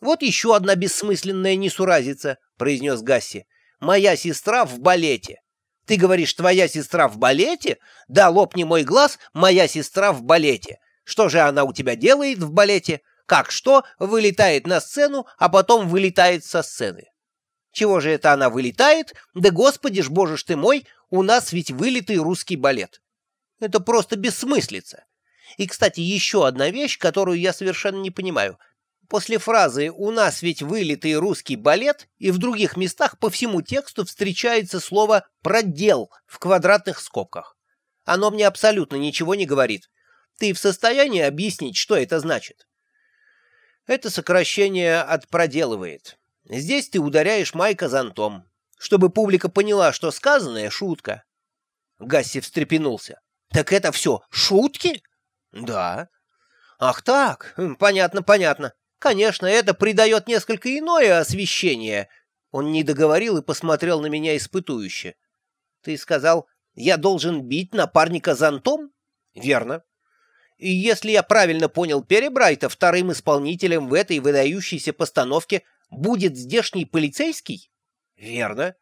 Вот еще одна бессмысленная несуразица, произнес Гасси. Моя сестра в балете. Ты говоришь, твоя сестра в балете? Да, лопни мой глаз, моя сестра в балете. Что же она у тебя делает в балете? Как что? Вылетает на сцену, а потом вылетает со сцены. Чего же это она вылетает? Да господи ж, боже ж ты мой, у нас ведь вылитый русский балет. Это просто бессмыслица. И, кстати, еще одна вещь, которую я совершенно не понимаю. После фразы «у нас ведь вылитый русский балет» и в других местах по всему тексту встречается слово «продел» в квадратных скобках. Оно мне абсолютно ничего не говорит. Ты в состоянии объяснить, что это значит? Это сокращение от «проделывает». Здесь ты ударяешь Майка зонтом, чтобы публика поняла, что сказанное — шутка. Гасси встрепенулся. «Так это все шутки?» «Да». «Ах так, понятно, понятно. Конечно, это придает несколько иное освещение. Он не договорил и посмотрел на меня испытующе. Ты сказал, я должен бить напарника зонтом? Верно. И если я правильно понял Перебрайта, вторым исполнителем в этой выдающейся постановке будет здешний полицейский? Верно.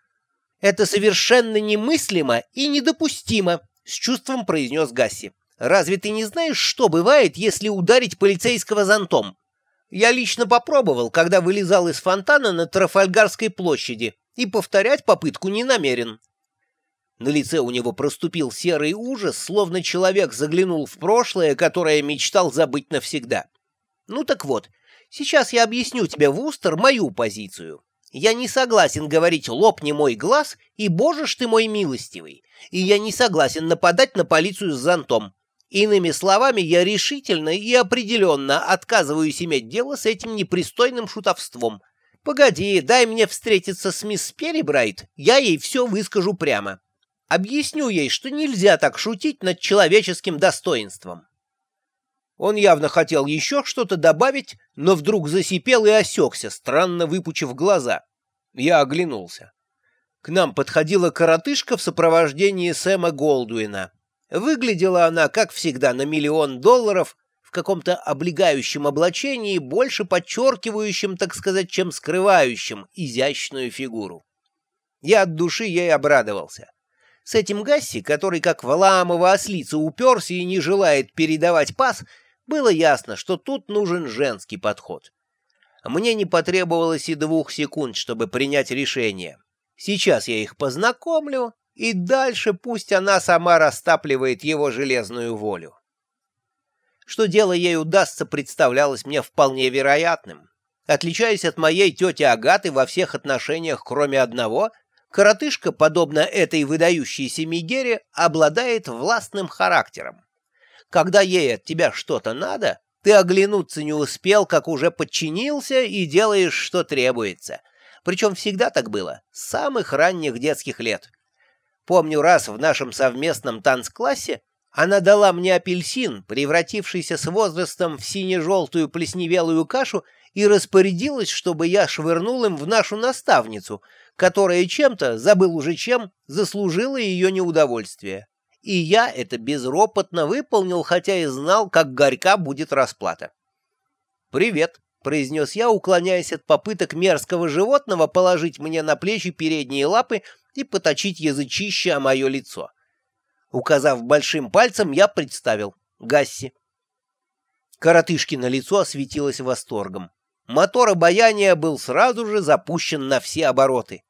Это совершенно немыслимо и недопустимо, с чувством произнес Гасси. Разве ты не знаешь, что бывает, если ударить полицейского зонтом? Я лично попробовал, когда вылезал из фонтана на Трафальгарской площади, и повторять попытку не намерен. На лице у него проступил серый ужас, словно человек заглянул в прошлое, которое мечтал забыть навсегда. Ну так вот, сейчас я объясню тебе, Вустер, мою позицию. Я не согласен говорить «лопни мой глаз» и «боже ж ты мой милостивый», и я не согласен нападать на полицию с зонтом. Иными словами, я решительно и определенно отказываюсь иметь дело с этим непристойным шутовством. Погоди, дай мне встретиться с мисс Перебрайт, я ей все выскажу прямо. Объясню ей, что нельзя так шутить над человеческим достоинством. Он явно хотел еще что-то добавить, но вдруг засипел и осекся, странно выпучив глаза. Я оглянулся. К нам подходила коротышка в сопровождении Сэма Голдуина. Выглядела она, как всегда, на миллион долларов, в каком-то облегающем облачении, больше подчеркивающем, так сказать, чем скрывающем изящную фигуру. Я от души ей обрадовался. С этим Гасси, который как Валаамова ослица уперся и не желает передавать пас, было ясно, что тут нужен женский подход. Мне не потребовалось и двух секунд, чтобы принять решение. Сейчас я их познакомлю, и дальше пусть она сама растапливает его железную волю. Что дело ей удастся, представлялось мне вполне вероятным. Отличаясь от моей тети Агаты во всех отношениях, кроме одного, коротышка, подобно этой выдающейся Мигере, обладает властным характером. Когда ей от тебя что-то надо, ты оглянуться не успел, как уже подчинился и делаешь, что требуется. Причем всегда так было, с самых ранних детских лет. Помню раз в нашем совместном танцклассе она дала мне апельсин, превратившийся с возрастом в сине-желтую плесневелую кашу, и распорядилась, чтобы я швырнул им в нашу наставницу, которая чем-то, забыл уже чем, заслужила ее неудовольствие. И я это безропотно выполнил, хотя и знал, как горька будет расплата. «Привет», — произнес я, уклоняясь от попыток мерзкого животного положить мне на плечи передние лапы и поточить язычище о мое лицо. Указав большим пальцем, я представил Гасси. Коротышкино лицо осветилось восторгом. Мотор обаяния был сразу же запущен на все обороты.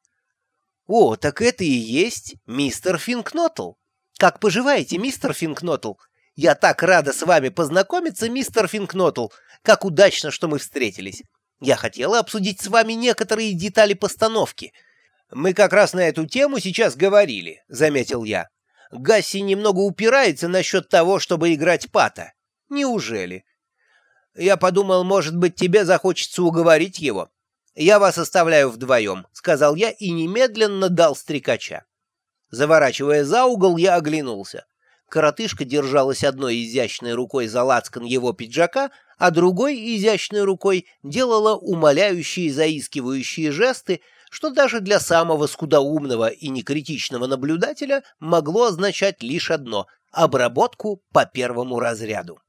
«О, так это и есть мистер Финкнотл! Как поживаете, мистер Финкнотл? Я так рада с вами познакомиться, мистер Финкнотл! Как удачно, что мы встретились! Я хотела обсудить с вами некоторые детали постановки — «Мы как раз на эту тему сейчас говорили», — заметил я. «Гасси немного упирается насчет того, чтобы играть Пата. Неужели?» «Я подумал, может быть, тебе захочется уговорить его. Я вас оставляю вдвоем», — сказал я и немедленно дал стрекача. Заворачивая за угол, я оглянулся. Коротышка держалась одной изящной рукой за лацкан его пиджака, а другой изящной рукой делала умоляющие заискивающие жесты, что даже для самого скудоумного и некритичного наблюдателя могло означать лишь одно — обработку по первому разряду.